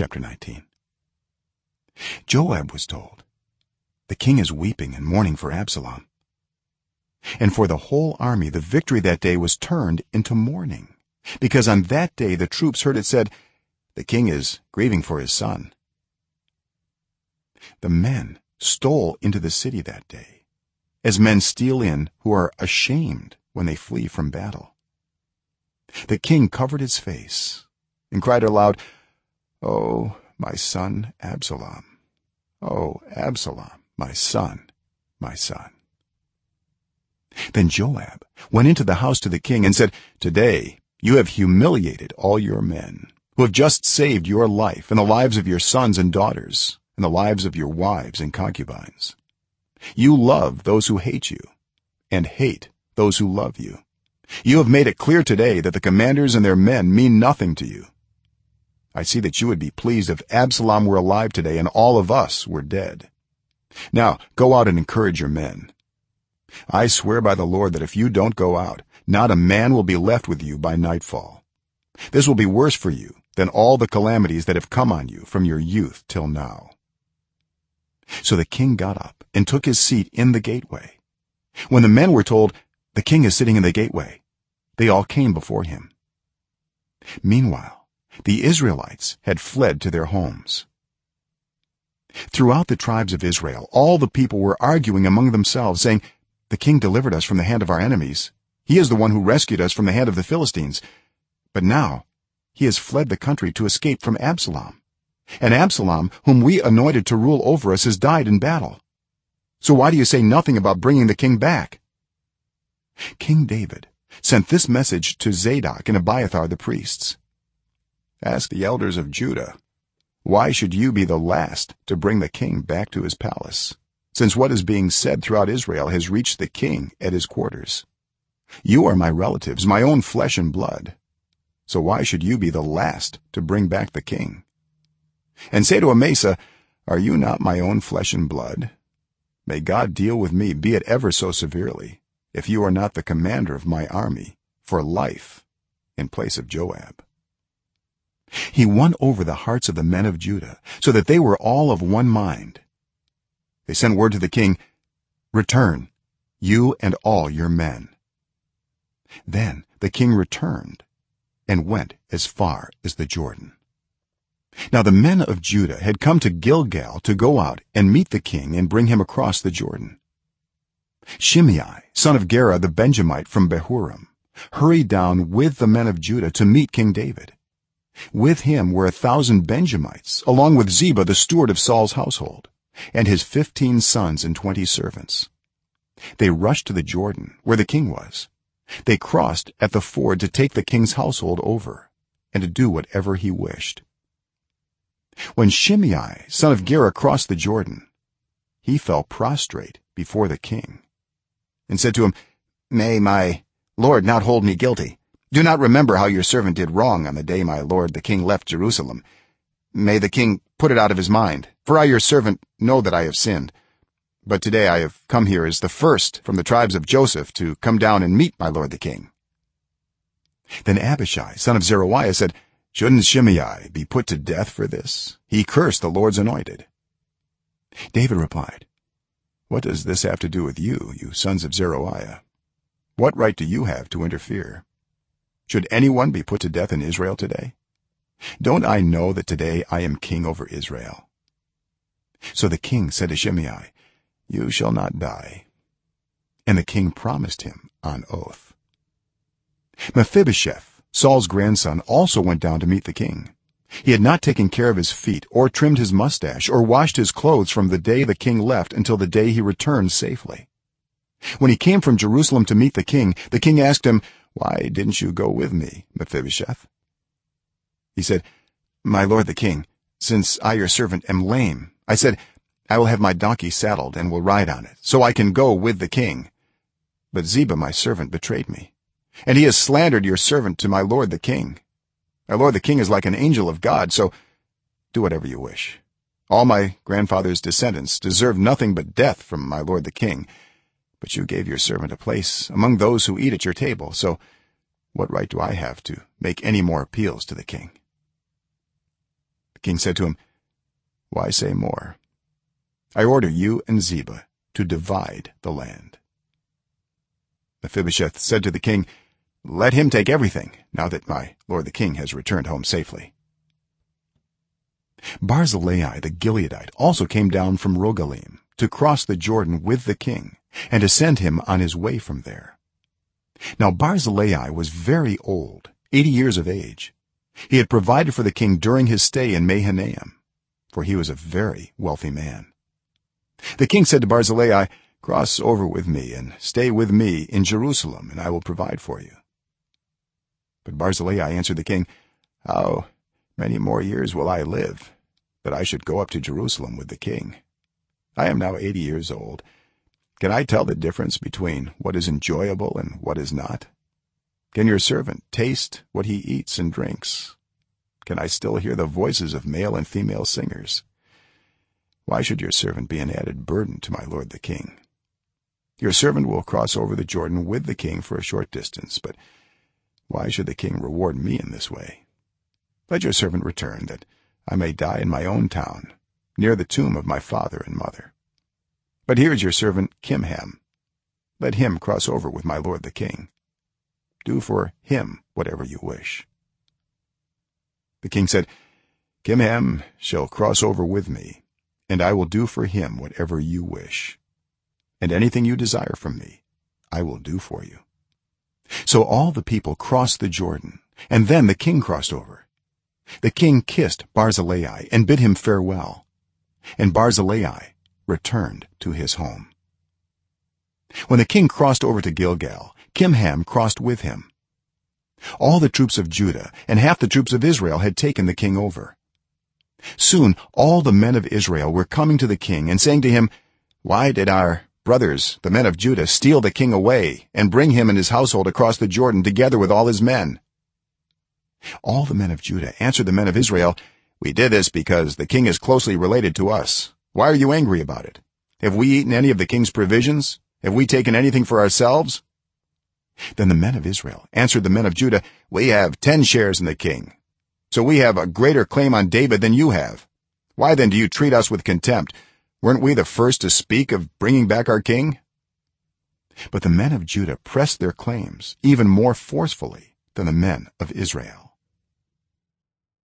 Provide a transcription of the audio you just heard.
chapter 19 joab was told the king is weeping and mourning for absalom. And for the whole army the victory that day was turned into mourning. Because on that day the troops heard it said the king is grieving for his son the men stole into the city that day as men steal in who are ashamed when they flee from battle. The king covered his face and cried aloud oh my son absalom. Oh absalom my son my son. Then joab went into the house to the king and said today you have humiliated all your men who have just saved your life and the lives of your sons and daughters and the lives of your wives and concubines. You love those who hate you and hate those who love you. You have made it clear today that the commanders and their men mean nothing to you i see that you would be pleased if absalom were alive today and all of us were dead. Now go out and encourage your men. I swear by the lord that if you don't go out not a man will be left with you by nightfall. This will be worse for you than all the calamities that have come on you from your youth till now. So the king got up and took his seat in the gateway. When the men were told the king is sitting in the gateway they all came before him. Meanwhile the israelites had fled to their homes. Throughout the tribes of israel all the people were arguing among themselves saying the king delivered us from the hand of our enemies. He is the one who rescued us from the hand of the philistines. But now he has fled the country to escape from absalom. And absalom whom we anointed to rule over us has died in battle. So why do you say nothing about bringing the king back? King david sent this message to zadok and abiathar the priests ask the elders of judah why should you be the last to bring the king back to his palace since what is being said throughout israel has reached the king at his quarters? You are my relatives my own flesh and blood. So why should you be the last to bring back the king? And say to amasa are you not my own flesh and blood? May god deal with me be it ever so severely if you are not the commander of my army for life in place of joab he won over the hearts of the men of judah so that they were all of one mind. They sent word to the king return you and all your men. Then the king returned and went as far as the jordan. Now the men of judah had come to gilgal to go out and meet the king and bring him across the jordan. Shimei son of gera the benjamite from bahurim hurried down with the men of judah to meet king david with him were a thousand benjamites along with ziba the steward of saul's household and his 15 sons and 20 servants. They rushed to the jordan where the king was. They crossed at the ford to take the king's household over and to do whatever he wished. When shimei son of gera crossed the jordan he fell prostrate before the king and said to him may my lord not hold me guilty do not remember how your servant did wrong on the day my lord the king left jerusalem. May the king put it out of his mind for i your servant know that i have sinned. But today i have come here as the first from the tribes of joseph to come down and meet my lord the king. Then abishai son of zeruiah said shouldn't shimei be put to death for this? He cursed the lord's anointed. David replied what does this have to do with you you sons of zeruiah? What right do you have to interfere should anyone be put to death in israel today? Don't i know that today i am king over israel? So the king said to shimei you shall not die. And the king promised him on oath. Mephibosheth saul's grandson also went down to meet the king. He had not taken care of his feet or trimmed his mustache or washed his clothes from the day the king left until the day he returned safely. When he came from jerusalem to meet the king the king asked him why didn't you go with me mephibosheth? He said my lord the king since i your servant am lame i said i will have my donkey saddled and will ride on it so i can go with the king. But ziba my servant betrayed me and he has slandered your servant to my lord the king. My lord the king is like an angel of god so do whatever you wish. All my grandfather's descendants deserve nothing but death from my lord the king but you gave your servant a place among those who eat at your table. So what right do i have to make any more appeals to the king? The king said to him why say more? I order you and ziba to divide the land. Mephibosheth said to the king let him take everything now that my lord the king has returned home safely. Barzillai the gileadite also came down from rogelim to cross the jordan with the king and to send him on his way from there. Now barzillai was very old 80 years of age. He had provided for the king during his stay in mahanaim for he was a very wealthy man. The king said to barzillai cross over with me and stay with me in jerusalem and i will provide for you. But barzillai answered the king how many more years will i live that i should go up to jerusalem with the king? I am now 80 years old can i tell the difference between what is enjoyable and what is not? Can your servant taste what he eats and drinks? Can i still hear the voices of male and female singers? Why should your servant be an added burden to my lord the king? Your servant will cross over the jordan with the king for a short distance but why should the king reward me in this way? Let your servant return that i may die in my own town near the tomb of my father and mother but here is your servant kimham. Let him cross over with my lord the king. Do for him whatever you wish. The king said kimham shall cross over with me and i will do for him whatever you wish. And anything you desire from me i will do for you. So all the people crossed the jordan and then the king crossed over. The king kissed barzillai and bid him farewell. And barzillai returned to his home. When the king crossed over to gilgal kimham crossed with him. All the troops of judah and half the troops of israel had taken the king over. Soon all the men of israel were coming to the king and saying to him why did our brothers the men of judah steal the king away and bring him and his household across the jordan together with all his men? All the men of judah answered the men of israel we did this because the king is closely related to us why are you angry about it? Have we eaten any of the king's provisions? Have we taken anything for ourselves? Then the men of israel answered the men of judah we have 10 shares in the king. So we have a greater claim on david than you have. Why then do you treat us with contempt? Weren't we the first to speak of bringing back our king? But the men of judah pressed their claims even more forcefully than the men of israel